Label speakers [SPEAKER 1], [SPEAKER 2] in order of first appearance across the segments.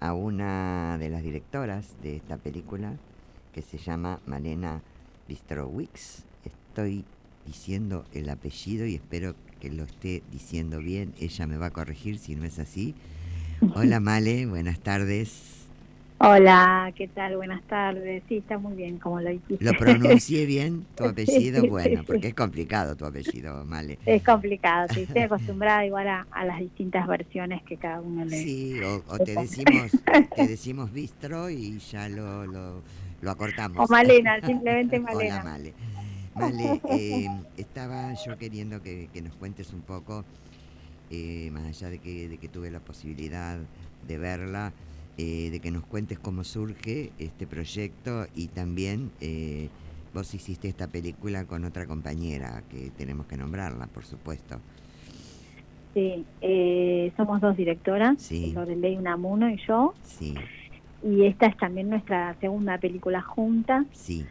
[SPEAKER 1] a una de las directoras de esta película que se llama Malena Bistrowicz. Estoy diciendo el apellido y espero que lo esté diciendo bien. Ella me va a corregir si no es así. Hola Male, buenas tardes.
[SPEAKER 2] Hola, ¿qué tal? Buenas tardes. Sí, está muy bien como lo dijiste.
[SPEAKER 1] ¿Lo pronuncié bien tu apellido? Bueno, porque es complicado tu apellido, Male.
[SPEAKER 2] Es complicado, sí. Estoy acostumbrada igual a, las distintas versiones que cada uno le...
[SPEAKER 1] Sí, o, te decimos te decimos bistro y ya lo, lo, lo acortamos.
[SPEAKER 2] O Malena, simplemente Malena.
[SPEAKER 1] Hola, Male. Male, eh, estaba yo queriendo que, nos cuentes un poco, eh, más allá de que, de que tuve la posibilidad de verla, eh, de que nos cuentes cómo surge este proyecto y también eh, vos hiciste esta película con otra compañera que tenemos que nombrarla, por supuesto.
[SPEAKER 2] Sí, eh, somos dos directoras,
[SPEAKER 1] sí.
[SPEAKER 2] Lorelei Unamuno y yo.
[SPEAKER 1] Sí.
[SPEAKER 2] Y esta es también nuestra segunda película junta.
[SPEAKER 1] Sí.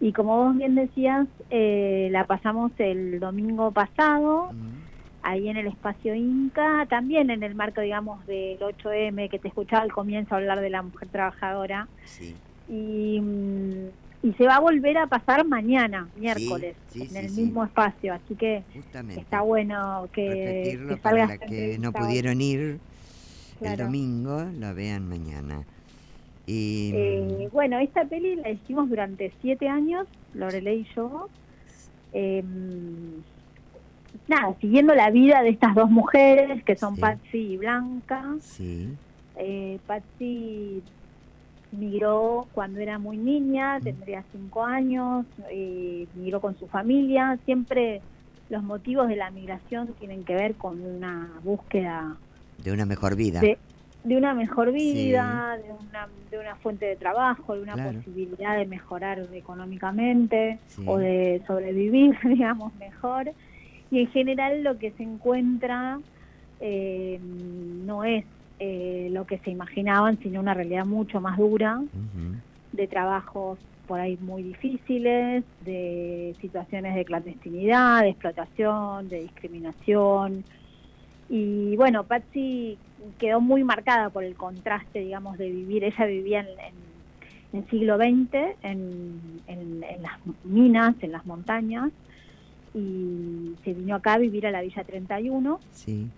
[SPEAKER 2] Y como vos bien decías, la pasamos el domingo pasado. Mm ahí en el espacio Inca, también en el marco, digamos, del 8M, que te escuchaba al comienzo hablar de la mujer trabajadora.
[SPEAKER 1] Sí.
[SPEAKER 2] Y, mm, y se va a volver a pasar mañana, miércoles, en el mismo espacio, así que está bueno que,
[SPEAKER 1] que para que no pudieron ir el domingo, lo vean mañana. Y...
[SPEAKER 2] Eh, bueno, esta peli la hicimos durante siete años, Lorelei y yo. Eh, nada, siguiendo la vida de estas dos mujeres que son Patsy y Blanca.
[SPEAKER 1] Sí.
[SPEAKER 2] Eh, Patsy migró cuando era muy niña, tendría cinco años, eh, migró con su familia. Siempre los motivos de la migración tienen que ver con una búsqueda
[SPEAKER 1] de una mejor vida.
[SPEAKER 2] De, una mejor vida, de, una, de una fuente de trabajo, de una posibilidad de mejorar económicamente o de sobrevivir, digamos, mejor y en general lo que se encuentra eh, no es eh, lo que se imaginaban, sino una realidad mucho más dura, de trabajos por ahí muy difíciles, de situaciones de clandestinidad, de explotación, de discriminación. Y bueno, Patsy quedó muy marcada por el contraste, digamos, de vivir. Ella vivía en, el siglo XX, en, en, las minas, en las montañas, y se vino acá a vivir a la Villa 31.
[SPEAKER 1] Sí.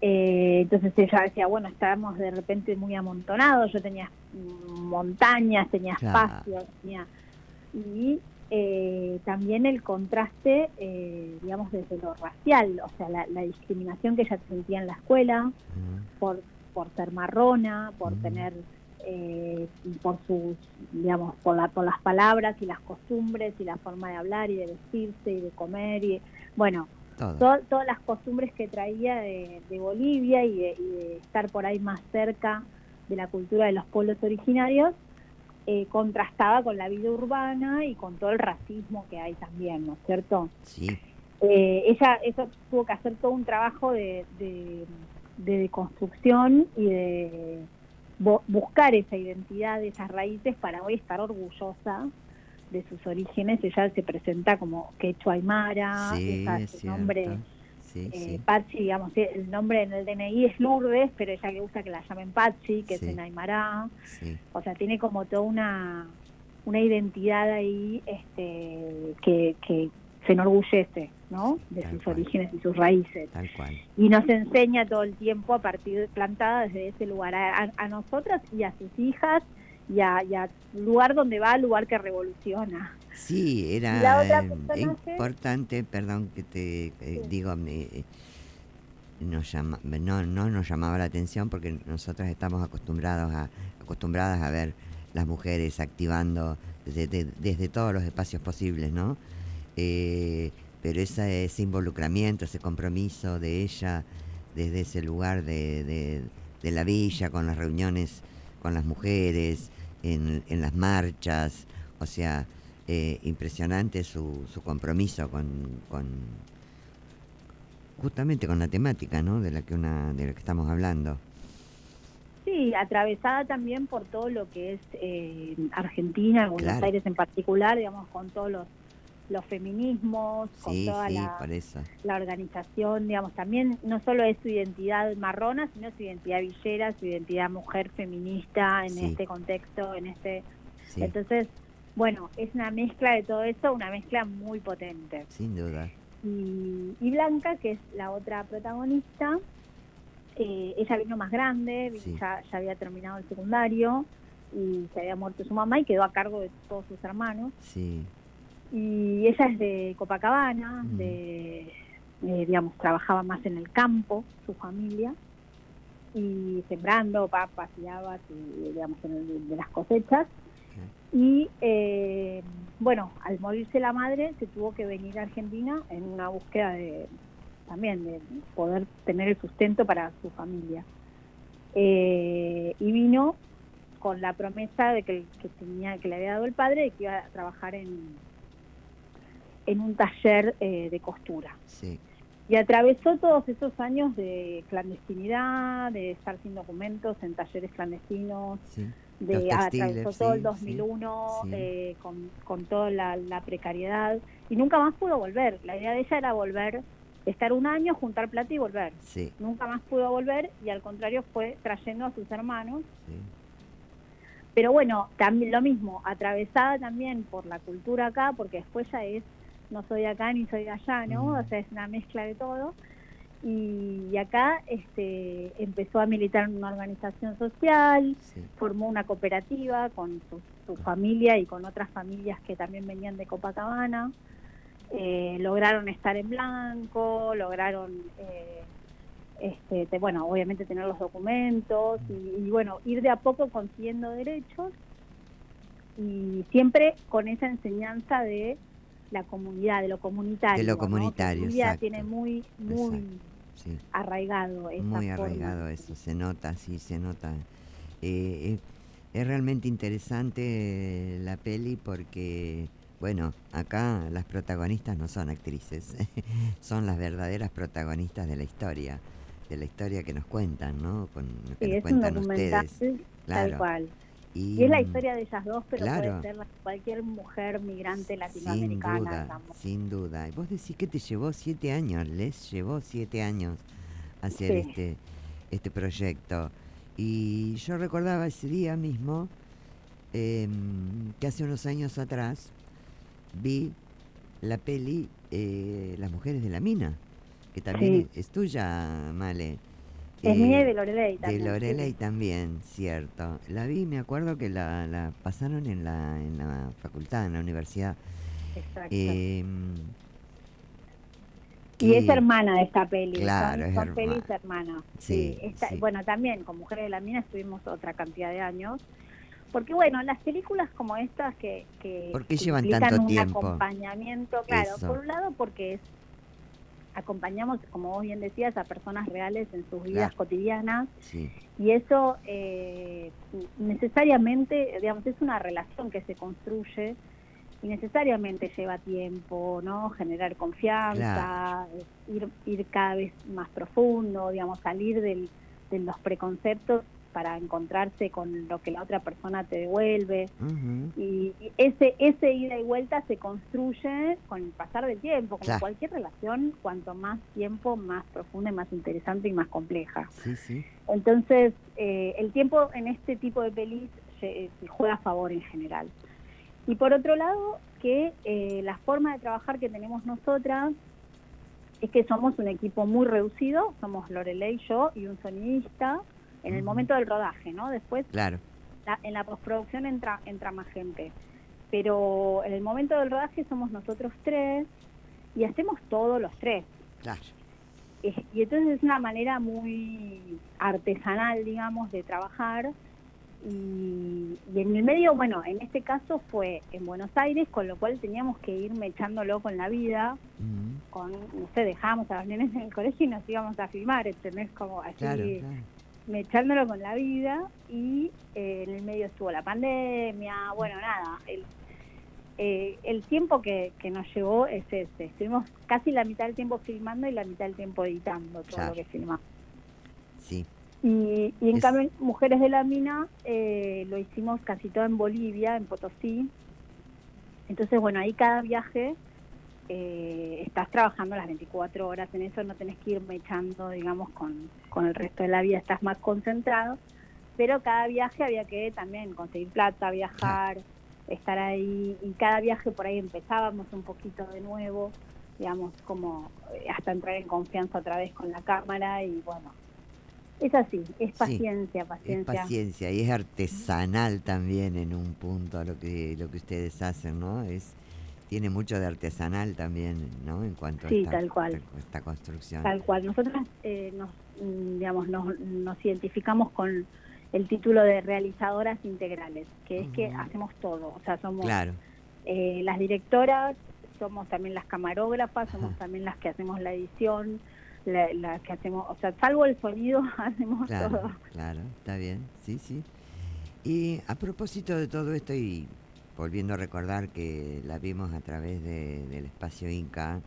[SPEAKER 2] Eh, entonces ella decía, bueno, estábamos de repente muy amontonados, yo tenía montañas, tenía espacios, tenía... Y eh, también el contraste, eh, digamos, desde lo racial, o sea, la, discriminación que ella sentía en la escuela por, por ser marrona, por tener eh, por sus, digamos, por, la, por las palabras y las costumbres y la forma de hablar y de vestirse y de comer y, bueno, todas las costumbres que traía de, Bolivia y de, estar por ahí más cerca de la cultura de los pueblos originarios, eh, contrastaba con la vida urbana y con todo el racismo que hay también, ¿no es cierto?
[SPEAKER 1] Sí.
[SPEAKER 2] Eh, ella eso tuvo que hacer todo un trabajo de, de, de construcción y de buscar esa identidad, esas raíces para hoy estar orgullosa de sus orígenes. Ella se presenta como Quechua Aymara,
[SPEAKER 1] sí,
[SPEAKER 2] su nombre, eh, Patsy, digamos, el nombre en el DNI es Lourdes, pero ella le gusta que la llamen Patsy, que es en Aymara. O sea, tiene como toda una, una identidad ahí este, que, que se enorgullece ¿no? de sus orígenes y sus raíces.
[SPEAKER 1] Tal cual.
[SPEAKER 2] Y nos enseña todo el tiempo a partir de plantada desde ese lugar a, nosotras y a sus hijas y a, lugar donde va, lugar que revoluciona.
[SPEAKER 1] Sí, era importante, perdón que te eh, digo, nos llama, no, no nos llamaba la atención porque nosotras estamos acostumbrados a, acostumbradas a ver las mujeres activando desde, desde todos los espacios posibles, ¿no? Eh, pero ese, ese involucramiento, ese compromiso de ella desde ese lugar de, de, la villa, con las reuniones con las mujeres, en, en las marchas, o sea, eh, impresionante su, su compromiso con, con, justamente con la temática, ¿no? De la que una, de la que estamos hablando.
[SPEAKER 2] Sí, atravesada también por todo lo que es eh, Argentina, Buenos Aires en particular, digamos, con todos los los feminismos, con toda la, la, organización, digamos, también no solo es su identidad marrona, sino su identidad villera, su identidad mujer feminista en este contexto, en este... Entonces, bueno, es una mezcla de todo eso, una mezcla muy potente.
[SPEAKER 1] Sin duda.
[SPEAKER 2] Y, y Blanca, que es la otra protagonista, eh, ella vino más grande, ya, ya había terminado el secundario y se había muerto su mamá y quedó a cargo de todos sus hermanos.
[SPEAKER 1] Sí.
[SPEAKER 2] Y ella es de Copacabana, de, eh, digamos, trabajaba más en el campo, su familia, y sembrando papas y habas, y, digamos, en de las cosechas. Y eh, bueno, al morirse la madre, se tuvo que venir a Argentina en una búsqueda de también de poder tener el sustento para su familia. Eh, y vino con la promesa de que, tenía que le había dado el padre de que iba a trabajar en en un taller eh, de costura. Y atravesó todos esos años de clandestinidad, de estar sin documentos en talleres clandestinos, de atravesó todo el 2001 eh, con, con toda la, la, precariedad y nunca más pudo volver. La idea de ella era volver estar un año, juntar plata y volver. Nunca más pudo volver y al contrario fue trayendo a sus hermanos. Pero bueno, también lo mismo, atravesada también por la cultura acá, porque después ya es, no soy acá ni soy allá, ¿no? O sea, es una mezcla de todo. Y, acá este, empezó a militar en una organización social, formó una cooperativa con su, su familia y con otras familias que también venían de Copacabana. Eh, lograron estar en blanco, lograron, eh, este, bueno, obviamente tener los documentos y, bueno, ir de a poco consiguiendo derechos y siempre con esa enseñanza de la comunidad, de lo comunitario.
[SPEAKER 1] De lo comunitario,
[SPEAKER 2] tiene muy, muy arraigado esa
[SPEAKER 1] Muy arraigado eso, se nota, sí, se nota. Eh, es realmente interesante la peli porque bueno, acá las protagonistas no son actrices, son las verdaderas protagonistas de la historia, de la historia que nos cuentan, ¿no?
[SPEAKER 2] Con que nos cuentan ustedes. Tal cual. Y, es la historia de ellas dos, pero puede ser cualquier mujer migrante latinoamericana.
[SPEAKER 1] Sin duda, sin duda. Vos decís que te llevó siete años, les llevó siete años hacer este, este proyecto. Y yo recordaba ese día mismo em, que hace unos años atrás vi la peli eh, Las mujeres de la mina, que también es tuya, Male.
[SPEAKER 2] Es mía y de Lorelei también.
[SPEAKER 1] De Lorelei también, cierto. La vi, me acuerdo que la, la pasaron en la, en la facultad, en la universidad.
[SPEAKER 2] Exacto. Eh, y es hermana de esta peli.
[SPEAKER 1] Claro,
[SPEAKER 2] son, es pelis hermanas. Sí, Bueno, también con Mujeres de la Mina estuvimos otra cantidad de años porque bueno, las películas como estas que, que
[SPEAKER 1] ¿Por qué llevan tanto
[SPEAKER 2] un
[SPEAKER 1] tiempo?
[SPEAKER 2] acompañamiento, claro, por un lado porque es acompañamos, como vos bien decías, a personas reales en sus vidas cotidianas. Y eso eh, necesariamente, digamos, es una relación que se construye y necesariamente lleva tiempo, ¿no? Generar confianza, ir, ir cada vez más profundo, digamos, salir del, de los preconceptos para encontrarse con lo que la otra persona te devuelve. y, ese, ese ida y vuelta se construye con el pasar del tiempo, como cualquier relación, cuanto más tiempo, más profunda y más interesante y más compleja. Entonces, eh, el tiempo en este tipo de pelis se, juega a favor en general. Y por otro lado, que eh, la forma de trabajar que tenemos nosotras es que somos un equipo muy reducido, somos Lorelei, yo y un sonidista, en el momento del rodaje, ¿no? Después,
[SPEAKER 1] claro.
[SPEAKER 2] en la postproducción entra, entra más gente. Pero en el momento del rodaje somos nosotros tres y hacemos todos los tres.
[SPEAKER 1] Claro.
[SPEAKER 2] y entonces es una manera muy artesanal, digamos, de trabajar. Y, en el medio, bueno, en este caso fue en Buenos Aires, con lo cual teníamos que ir echándolo con la vida. con No sé, dejábamos a los nenes en el colegio y nos íbamos a filmar, ¿entendés? Como así echándolo con la vida y eh, en el medio estuvo la pandemia, bueno, nada, el, eh, el tiempo que, que nos llevó es ese, estuvimos casi la mitad del tiempo filmando y la mitad del tiempo editando todo lo que filmamos.
[SPEAKER 1] Sí.
[SPEAKER 2] Y, y en cambio, Mujeres de la Mina eh, lo hicimos casi todo en Bolivia, en Potosí. Entonces, bueno, ahí cada viaje eh, estás trabajando las 24 horas en eso, no tenés que ir echando, digamos, con, con el resto de la vida, estás más concentrado, pero cada viaje había que también conseguir plata, viajar, estar ahí, y cada viaje por ahí empezábamos un poquito de nuevo, digamos, como eh, hasta entrar en confianza otra vez con la cámara y bueno, es así, es paciencia, paciencia.
[SPEAKER 1] Es paciencia y es artesanal también en un punto lo que lo que ustedes hacen, ¿no? Es tiene mucho de artesanal también, ¿no? En cuanto
[SPEAKER 2] a esta, tal cual.
[SPEAKER 1] esta construcción.
[SPEAKER 2] Tal cual. Nosotros eh, nos, mm, digamos, nos, nos identificamos con el título de realizadoras integrales, que es que hacemos todo. O sea, somos eh, las directoras, somos también las camarógrafas, somos también las que hacemos la edición, las que hacemos, o sea, salvo el sonido, hacemos todo.
[SPEAKER 1] Claro, está bien, sí, sí. Y a propósito de todo esto y volviendo a recordar que la vimos a través del espacio Inca.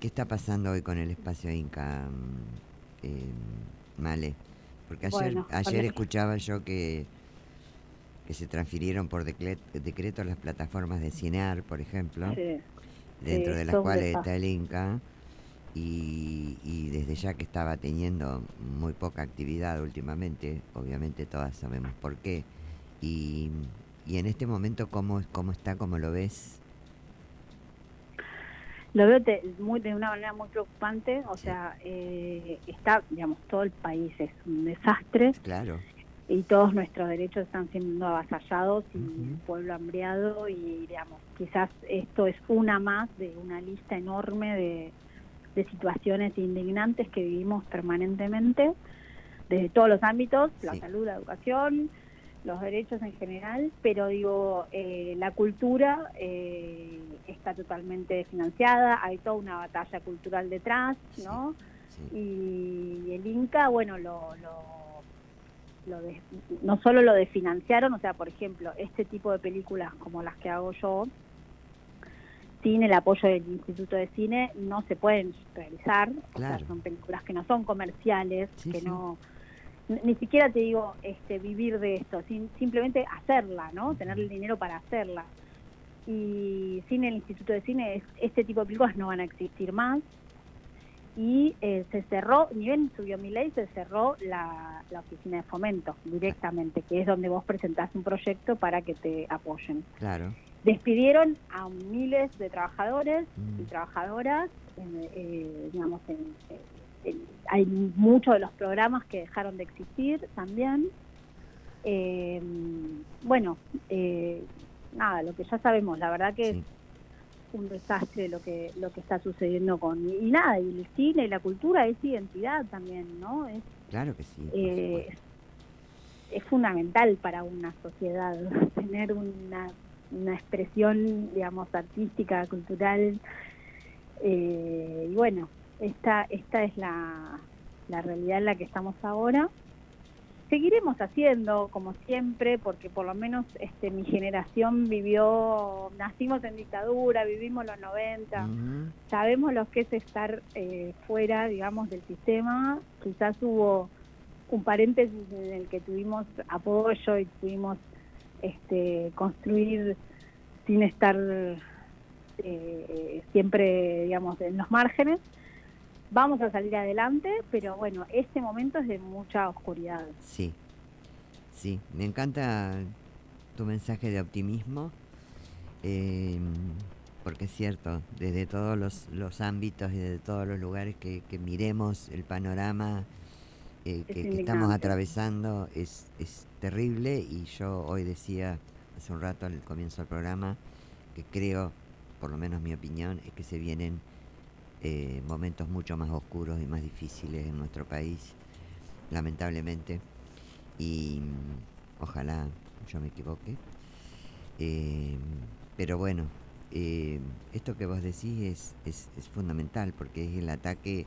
[SPEAKER 1] ¿Qué está pasando hoy con el espacio Inca, eh, Male? Porque ayer, ayer escuchaba yo que, que se transfirieron por decreto, las plataformas de Cinear, por ejemplo, dentro de las cuales está el Inca. Y, y, desde ya que estaba teniendo muy poca actividad últimamente, obviamente todas sabemos por qué, y y en este momento, ¿cómo, cómo está? ¿Cómo lo ves?
[SPEAKER 2] Lo veo de, muy, de una manera muy preocupante, o sea, eh, está, digamos, todo el país es un desastre.
[SPEAKER 1] Claro.
[SPEAKER 2] Y todos nuestros derechos están siendo avasallados y el pueblo hambriado y, digamos, quizás esto es una más de una lista enorme de, de situaciones indignantes que vivimos permanentemente desde todos los ámbitos, la salud, la educación, los derechos en general, pero digo, eh, la cultura eh, está totalmente financiada, hay toda una batalla cultural detrás, ¿no? Y el Inca, bueno, lo, lo, no solo lo desfinanciaron, o sea, por ejemplo, este tipo de películas como las que hago yo, sin el apoyo del Instituto de Cine, no se pueden realizar, o sea, son películas que no son comerciales, que no ni siquiera te digo este, vivir de esto, simplemente hacerla, ¿no? Tener el dinero para hacerla. Y sin el Instituto de Cine, este tipo de películas no van a existir más. Y eh, se cerró, ni bien subió mi ley, se cerró la, oficina de fomento directamente, que es donde vos presentás un proyecto para que te apoyen.
[SPEAKER 1] Claro.
[SPEAKER 2] Despidieron a miles de trabajadores y mm. trabajadoras, eh, digamos, en, hay muchos de los programas que dejaron de existir también. Eh, bueno, eh, nada, lo que ya sabemos, la verdad que es un desastre lo que lo que está sucediendo con y nada, y el cine y la cultura es identidad también, ¿no? Es,
[SPEAKER 1] claro que sí.
[SPEAKER 2] Eh, es fundamental para una sociedad tener una, una expresión, digamos, artística, cultural. y bueno, esta, esta es la, la realidad en la que estamos ahora. Seguiremos haciendo, como siempre, porque por lo menos este, mi generación vivió, nacimos en dictadura, vivimos los 90, sabemos lo que es estar eh, fuera, digamos, del sistema. Quizás hubo un paréntesis en el que tuvimos apoyo y tuvimos este, construir sin estar eh, siempre, digamos, en los márgenes vamos a salir adelante, pero bueno, este momento es de mucha oscuridad.
[SPEAKER 1] Sí, sí, me encanta tu mensaje de optimismo, em, porque es cierto, desde todos los, ámbitos y desde todos los lugares que, miremos el panorama eh, que, estamos atravesando es, es terrible y yo hoy decía hace un rato al comienzo del programa que creo, por lo menos mi opinión, es que se vienen eh, momentos mucho más oscuros y más difíciles en nuestro país, lamentablemente. Y mm, ojalá yo me equivoque. Eh, pero bueno, eh, esto que vos decís es, es, fundamental porque es el ataque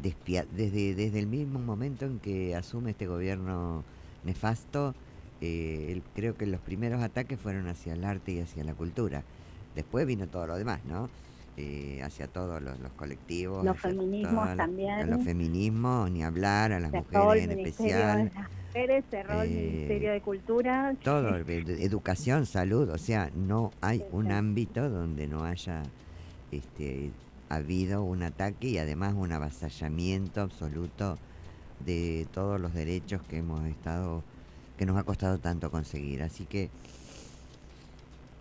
[SPEAKER 1] desde, desde el mismo momento en que asume este gobierno nefasto. creo que los primeros ataques fueron hacia el arte y hacia la cultura. Después vino todo lo demás, ¿no? Eh, hacia todos los, colectivos.
[SPEAKER 2] Los feminismos también.
[SPEAKER 1] los feminismos, ni hablar, a las mujeres en especial,
[SPEAKER 2] mujeres, cerró el eh, Ministerio de Cultura.
[SPEAKER 1] Todo, educación, salud, o sea, no hay un ámbito donde no haya este, habido un ataque y además un avasallamiento absoluto de todos los derechos que hemos estado, que nos ha costado tanto conseguir. Así que,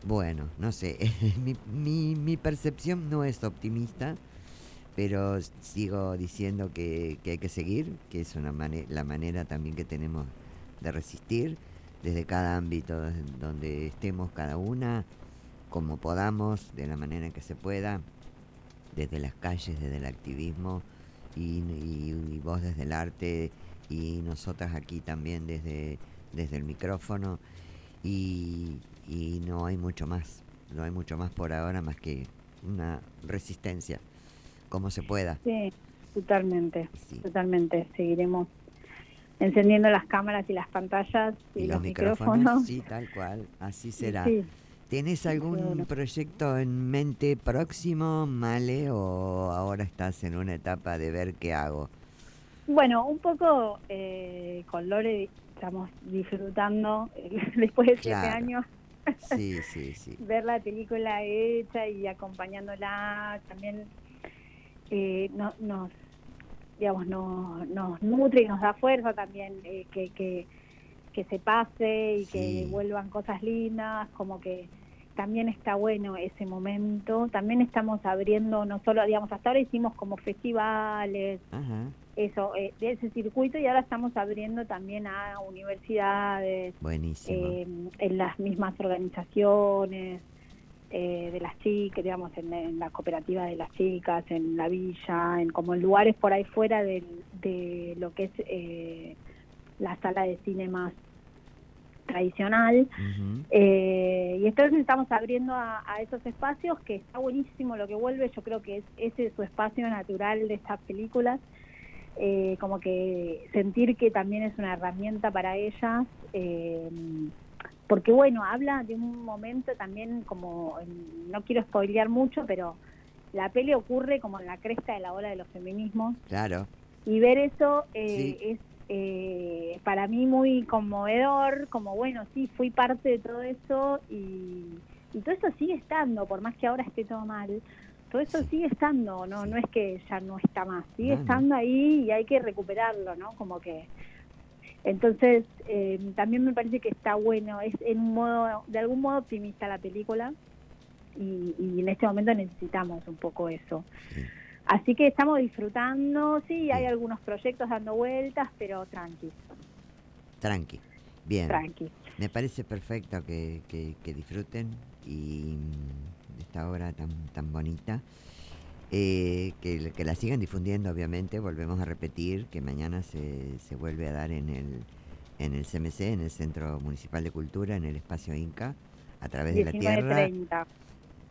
[SPEAKER 1] bueno, no sé, mi, mi, mi percepción no es optimista pero sigo diciendo que, hay que seguir, que es una la manera también que tenemos de resistir desde cada ámbito donde estemos cada una, como podamos, de la manera que se pueda, desde las calles, desde el activismo y, vos desde el arte y nosotras aquí también desde, desde el micrófono y, y no hay mucho más, no hay mucho más por ahora más que una resistencia como se pueda.
[SPEAKER 2] Sí, totalmente, totalmente. Seguiremos encendiendo las cámaras y las pantallas y, los, micrófonos.
[SPEAKER 1] Sí, tal cual, así será. ¿Tienes algún proyecto en mente próximo, Male, o ahora estás en una etapa de ver qué hago?
[SPEAKER 2] Bueno, un poco eh, con Lore estamos disfrutando después de siete años.
[SPEAKER 1] Sí, sí, sí.
[SPEAKER 2] ver la película hecha y acompañándola también eh, no, nos digamos nos, nos nutre y nos da fuerza también eh, que, que, se pase y que vuelvan cosas lindas como que también está bueno ese momento también estamos abriendo no solo digamos hasta ahora hicimos como festivales eso eh, de ese circuito y ahora estamos abriendo también a universidades
[SPEAKER 1] eh,
[SPEAKER 2] en las mismas organizaciones eh, de las chicas, digamos, en, la cooperativa de las chicas, en la villa, en como en lugares por ahí fuera de, lo que es eh, la sala de cine más tradicional. Eh, y entonces estamos abriendo a, esos espacios, que está buenísimo lo que vuelve, yo creo que es ese su espacio natural de estas películas. Como que sentir que también es una herramienta para ellas porque bueno, habla de un momento también como, no quiero spoilear mucho, pero la peli ocurre como en la cresta de la ola de los feminismos.
[SPEAKER 1] Claro.
[SPEAKER 2] Y ver eso eh, es eh, para mí muy conmovedor, como bueno, sí, fui parte de todo eso y, todo eso sigue estando, por más que ahora esté todo mal, todo eso sigue estando, no no es que ya no está más, sigue estando ahí y hay que recuperarlo, ¿no? Como que entonces, eh, también me parece que está bueno, es en un modo, de algún modo optimista la película y, en este momento necesitamos un poco eso. Así que estamos disfrutando, sí, hay algunos proyectos dando vueltas, pero tranqui.
[SPEAKER 1] Tranqui, bien.
[SPEAKER 2] Tranqui.
[SPEAKER 1] Me parece perfecto que, que, disfruten y esta obra tan, tan bonita. Eh, que, que, la sigan difundiendo, obviamente. Volvemos a repetir que mañana se, se vuelve a dar en el, en el CMC, en el Centro Municipal de Cultura, en el espacio Inca, a través de la Tierra.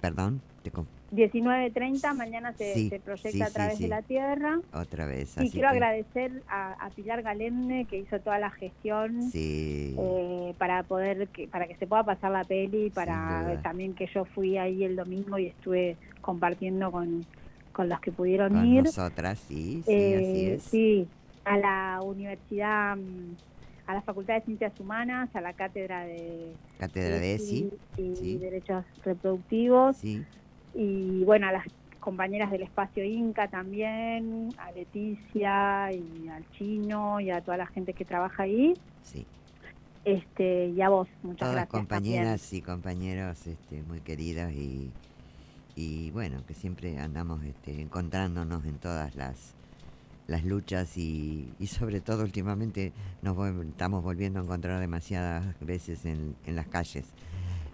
[SPEAKER 1] Perdón,
[SPEAKER 2] te 19.30, mañana se, proyecta a través de la Tierra.
[SPEAKER 1] Otra vez.
[SPEAKER 2] Y quiero agradecer a, Pilar Galende que hizo toda la gestión eh, para poder que, para que se pueda pasar la peli, para también que yo fui ahí el domingo y estuve compartiendo con, con los que pudieron con ir.
[SPEAKER 1] Nosotras, sí, sí, así
[SPEAKER 2] eh, es. Sí, a la universidad, mm, a la Facultad de Ciencias Humanas, a la cátedra de...
[SPEAKER 1] Cátedra de
[SPEAKER 2] sí, y Derechos Reproductivos.
[SPEAKER 1] Sí.
[SPEAKER 2] Y bueno, a las compañeras del espacio Inca también, a Leticia y al chino y a toda la gente que trabaja ahí.
[SPEAKER 1] Sí.
[SPEAKER 2] Este, y a vos, muchas
[SPEAKER 1] Todas
[SPEAKER 2] gracias.
[SPEAKER 1] compañeras y compañeros este, muy queridos y y bueno, que siempre andamos este, encontrándonos en todas las, las luchas y, y sobre todo últimamente nos estamos volviendo a encontrar demasiadas veces en, en las calles,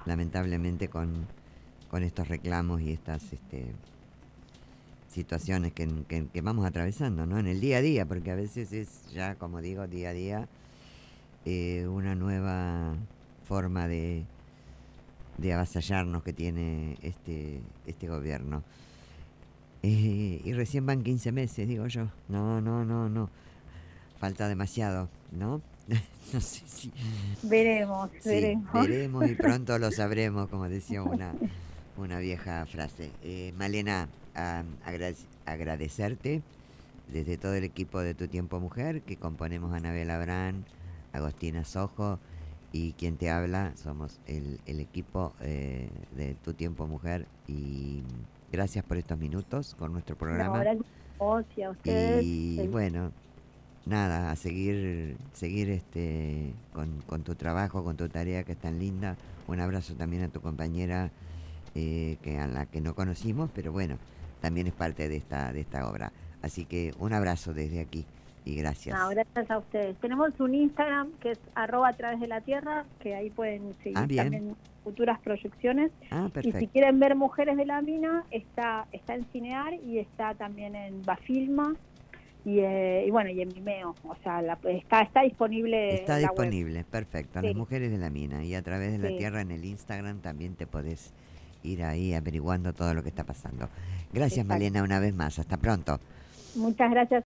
[SPEAKER 1] lamentablemente con, con estos reclamos y estas este, situaciones que, que, vamos atravesando ¿no? en el día a día, porque a veces es ya, como digo, día a día eh, una nueva forma de, de avasallarnos que tiene este, este gobierno. Eh, y recién van 15 meses, digo yo. No, no, no, no. Falta demasiado, ¿no? no sé si...
[SPEAKER 2] Veremos, veremos.
[SPEAKER 1] Veremos y pronto lo sabremos, como decía una, una vieja frase. Eh, Malena, agradecerte desde todo el equipo de Tu Tiempo Mujer, que componemos Anabel Abrán, Agostina Sojo y quien te habla, somos el, el equipo eh, de Tu Tiempo Mujer y gracias por estos minutos con nuestro programa. y bueno, nada, a seguir, seguir este, con, con, tu trabajo, con tu tarea que es tan linda. Un abrazo también a tu compañera eh, que a la que no conocimos, pero bueno, también es parte de esta, de esta obra. Así que un abrazo desde aquí y gracias.
[SPEAKER 2] gracias a ustedes. Tenemos un Instagram que es arroba a través de la tierra, que ahí pueden seguir ah, también futuras proyecciones. Ah, y si quieren ver Mujeres de la Mina, está, está en Cinear y está también en Bafilma y, eh, y, bueno, y en Vimeo, o sea, está, está disponible.
[SPEAKER 1] Está disponible, perfecto. Las mujeres de la mina y a través de la tierra en el Instagram también te podés ir ahí averiguando todo lo que está pasando. Gracias, Malena, una vez más. Hasta pronto.
[SPEAKER 2] Muchas gracias